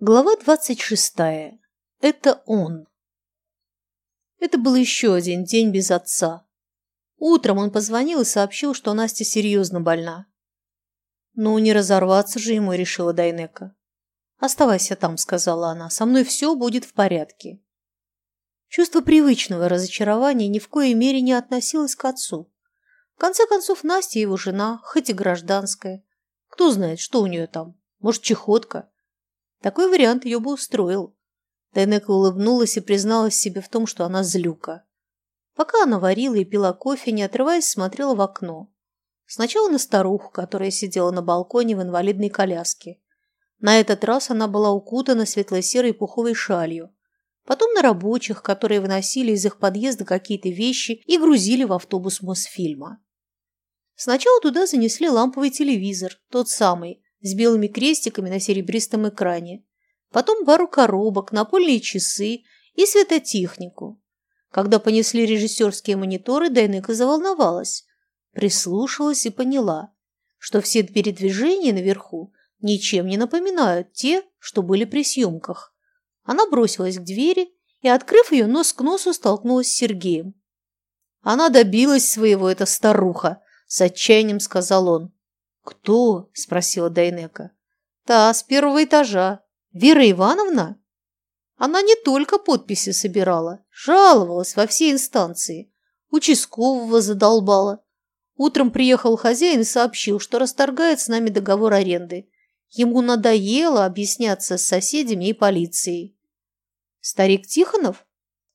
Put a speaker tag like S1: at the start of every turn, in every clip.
S1: Глава двадцать шестая. Это он. Это был еще один день без отца. Утром он позвонил и сообщил, что Настя серьезно больна. «Ну, не разорваться же ему», — решила Дайнека. «Оставайся там», — сказала она. «Со мной все будет в порядке». Чувство привычного разочарования ни в коей мере не относилось к отцу. В конце концов, Настя его жена, хоть и гражданская. Кто знает, что у нее там. Может, чехотка. Такой вариант ее бы устроил. Тайнека улыбнулась и призналась себе в том, что она злюка. Пока она варила и пила кофе, не отрываясь, смотрела в окно. Сначала на старуху, которая сидела на балконе в инвалидной коляске. На этот раз она была укутана светло-серой пуховой шалью. Потом на рабочих, которые выносили из их подъезда какие-то вещи и грузили в автобус Мосфильма. Сначала туда занесли ламповый телевизор, тот самый, с белыми крестиками на серебристом экране, потом пару коробок, напольные часы и светотехнику. Когда понесли режиссерские мониторы, Дайнека заволновалась, прислушалась и поняла, что все передвижения наверху ничем не напоминают те, что были при съемках. Она бросилась к двери и, открыв ее, нос к носу столкнулась с Сергеем. «Она добилась своего, эта старуха!» – с отчаянием сказал он. «Кто?» – спросила Дайнека. «Та, с первого этажа. Вера Ивановна?» Она не только подписи собирала, жаловалась во все инстанции. Участкового задолбала. Утром приехал хозяин и сообщил, что расторгает с нами договор аренды. Ему надоело объясняться с соседями и полицией. Старик Тихонов?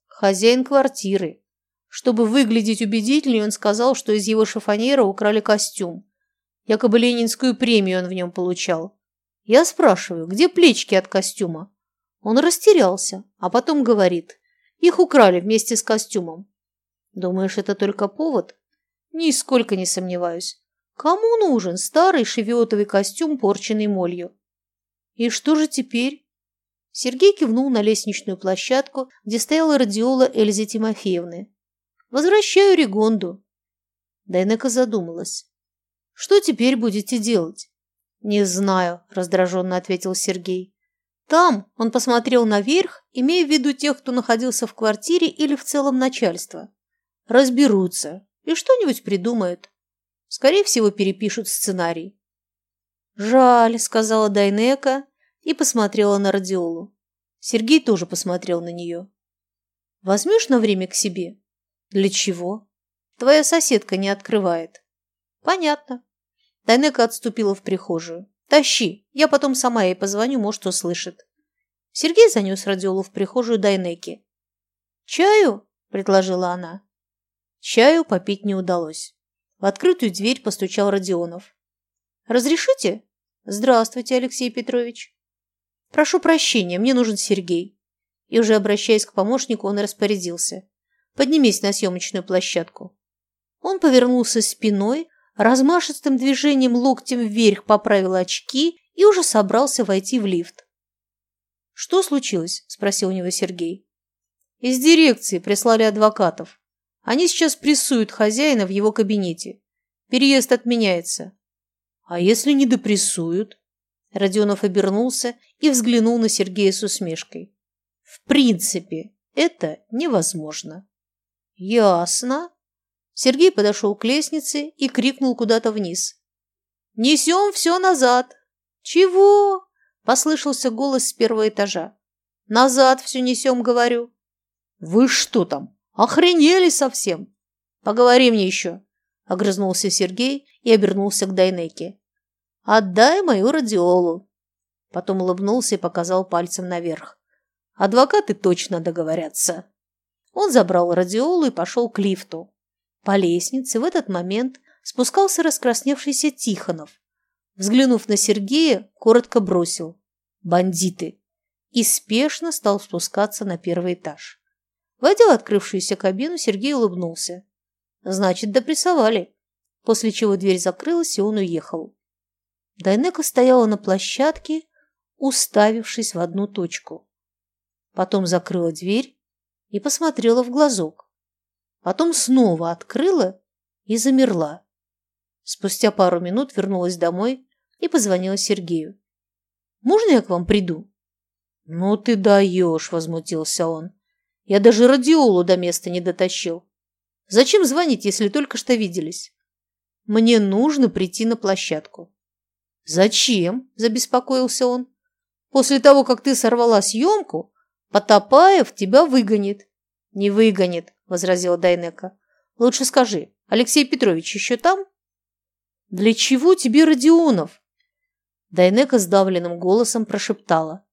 S1: Хозяин квартиры. Чтобы выглядеть убедительнее, он сказал, что из его шифоньера украли костюм. Якобы ленинскую премию он в нем получал. Я спрашиваю, где плечки от костюма? Он растерялся, а потом говорит, их украли вместе с костюмом. Думаешь, это только повод? Нисколько не сомневаюсь. Кому нужен старый шевиотовый костюм, порченный молью? И что же теперь? Сергей кивнул на лестничную площадку, где стояла радиола Эльзы Тимофеевны. Возвращаю Ригонду. Дайнека задумалась. Что теперь будете делать? Не знаю, раздраженно ответил Сергей. Там он посмотрел наверх, имея в виду тех, кто находился в квартире или в целом начальство. Разберутся и что-нибудь придумают. Скорее всего, перепишут сценарий. «Жаль», — сказала Дайнека и посмотрела на радиолу. Сергей тоже посмотрел на нее. «Возьмешь на время к себе?» «Для чего?» «Твоя соседка не открывает». Понятно. Дайнека отступила в прихожую. Тащи, я потом сама ей позвоню, может, услышит. Сергей занес радиолу в прихожую Дайнеки. «Чаю?» – предложила она. Чаю попить не удалось. В открытую дверь постучал Родионов. «Разрешите?» «Здравствуйте, Алексей Петрович». «Прошу прощения, мне нужен Сергей». И уже обращаясь к помощнику, он распорядился. «Поднимись на съемочную площадку». Он повернулся спиной, размашистым движением локтем вверх поправил очки и уже собрался войти в лифт. «Что случилось?» – спросил у него Сергей. «Из дирекции прислали адвокатов. Они сейчас прессуют хозяина в его кабинете. Переезд отменяется». «А если не допрессуют?» Родионов обернулся и взглянул на Сергея с усмешкой. «В принципе, это невозможно». «Ясно», Сергей подошел к лестнице и крикнул куда-то вниз. «Несем все назад!» «Чего?» – послышался голос с первого этажа. «Назад все несем, говорю». «Вы что там? Охренели совсем?» «Поговори мне еще», – огрызнулся Сергей и обернулся к Дайнеке. «Отдай мою радиолу». Потом улыбнулся и показал пальцем наверх. «Адвокаты точно договорятся». Он забрал радиолу и пошел к лифту. По лестнице в этот момент спускался раскрасневшийся Тихонов. Взглянув на Сергея, коротко бросил «Бандиты!» и спешно стал спускаться на первый этаж. Войдя в открывшуюся кабину, Сергей улыбнулся. «Значит, допрессовали», после чего дверь закрылась, и он уехал. Дайнека стояла на площадке, уставившись в одну точку. Потом закрыла дверь и посмотрела в глазок. Потом снова открыла и замерла. Спустя пару минут вернулась домой и позвонила Сергею. «Можно я к вам приду?» «Ну ты даешь!» – возмутился он. «Я даже радиолу до места не дотащил. Зачем звонить, если только что виделись? Мне нужно прийти на площадку». «Зачем?» – забеспокоился он. «После того, как ты сорвала съемку, Потапаев тебя выгонит». «Не выгонит», – возразила Дайнека. «Лучше скажи, Алексей Петрович еще там?» «Для чего тебе Родионов?» Дайнека сдавленным голосом прошептала.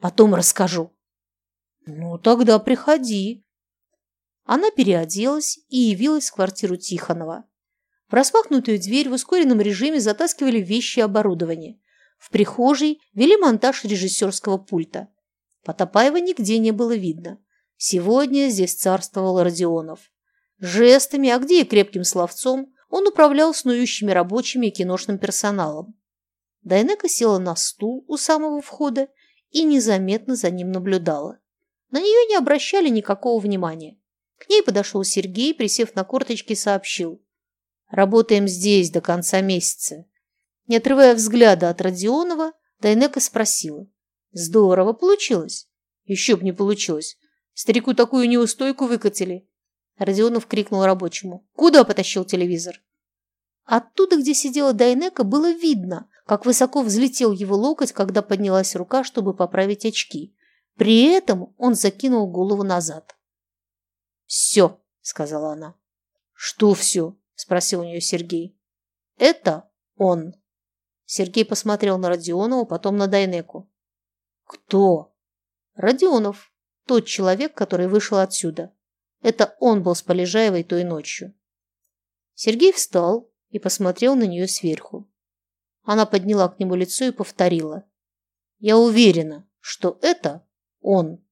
S1: «Потом расскажу». «Ну, тогда приходи». Она переоделась и явилась в квартиру Тихонова. В распахнутую дверь в ускоренном режиме затаскивали вещи и оборудование. В прихожей вели монтаж режиссерского пульта. Потапаева нигде не было видно. Сегодня здесь царствовал Родионов. Жестами, а где и крепким словцом, он управлял снующими рабочими и киношным персоналом. Дайнека села на стул у самого входа и незаметно за ним наблюдала. На нее не обращали никакого внимания. К ней подошел Сергей, присев на корточки, сообщил. «Работаем здесь до конца месяца». Не отрывая взгляда от Родионова, Дайнека спросила. «Здорово получилось?» «Еще б не получилось. Старику такую неустойку выкатили. Родионов крикнул рабочему. «Куда потащил телевизор?» Оттуда, где сидела Дайнека, было видно, как высоко взлетел его локоть, когда поднялась рука, чтобы поправить очки. При этом он закинул голову назад. «Все», — сказала она. «Что все?» — спросил у нее Сергей. «Это он». Сергей посмотрел на Родионова, потом на Дайнеку. «Кто?» «Родионов, тот человек, который вышел отсюда. Это он был с Полежаевой той ночью. Сергей встал и посмотрел на нее сверху. Она подняла к нему лицо и повторила. «Я уверена, что это он».